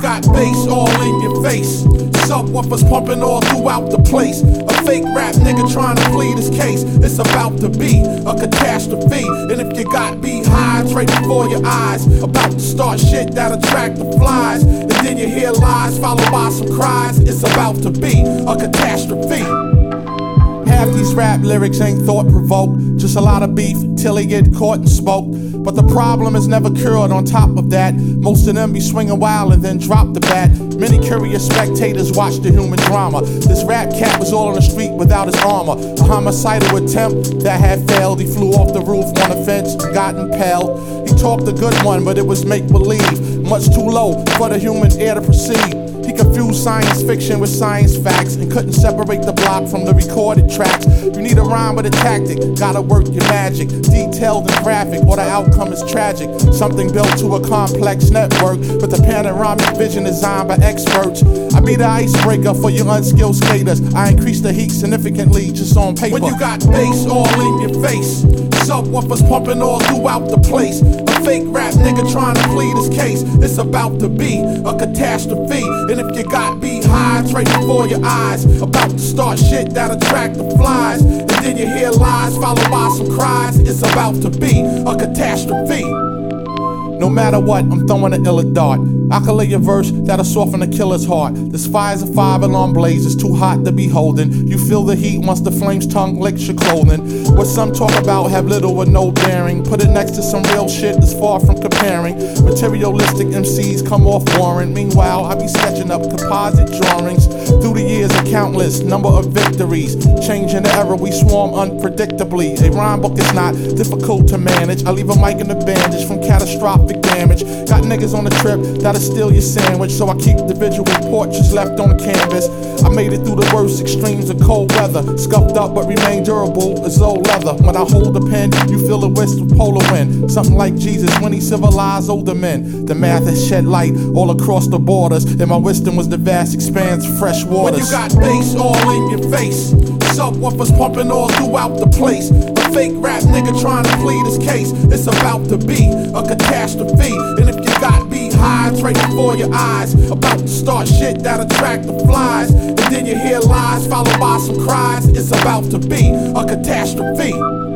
got bass all in your face. Subwoofers pumping all throughout the place. A fake rap nigga trying to plead his case. It's about to be a catastrophe. And if you got beehives right before your eyes, about to start shit that attract the flies. And then you hear lies followed by some cries. It's about to be a catastrophe. Half these rap lyrics ain't thought provoked, just a lot of beef till he get caught and smoked. But the problem is never cured on top of that. Most of them be swinging wild and then drop the bat. Many curious spectators watch the human drama. This rap cat was all on the street without his armor. A homicidal attempt that had failed. He flew off the roof on a fence, got impaled. He talked a good one, but it was make believe. Much too low for the human ear to perceive. He confused science fiction with science facts and couldn't separate the block from the recorded tracks. You need a rhyme with a tactic, gotta work your magic. Detailed and graphic, or the outcome is tragic. Something built to a complex network with a panoramic vision designed by experts. I be the icebreaker for your unskilled skaters. I increase the heat significantly just on paper. When you got bass all in your face, subwoofers pumping all throughout the place. A fake rap nigga trying to plead his case. It's about to be a catastrophe. If you got beehives right before your eyes, about to start shit that attract the flies, and then you hear lies followed by some cries, it's about to be a catastrophe. No matter what, I'm throwing an illa dart. I can lay a verse that'll soften a killer's heart. This fire's a five alarm blaze, it's too hot to be holding. You feel the heat once the flame's tongue licks your clothing. What some talk about have little or no bearing. Put it next to some real shit that's far from comparing. Materialistic MCs come off boring. Meanwhile, I be sketching up composite drawings. Through the years, a countless number of victories. Changing the era, we swarm unpredictably. A rhyme book is not difficult to manage. I leave a mic in a bandage from catastrophic damage. Got niggas on the trip that'll steal your sandwich, so I keep the visual portraits left on the canvas. I made it through the worst extremes of cold weather. Scuffed up but remain durable as old leather. When I hold the pen, you feel the wisp of polar wind. Something like Jesus when he civilized older men. The math has shed light all across the borders, and my wisdom was the vast expanse of fresh waters. When you got bass all in your face, subwoofers pumping all throughout the place. A fake rap nigga trying to plead his case. It's about to be a catastrophe. And if you right before your eyes, about to start shit that attract the flies, and then you hear lies followed by some cries, it's about to be a catastrophe.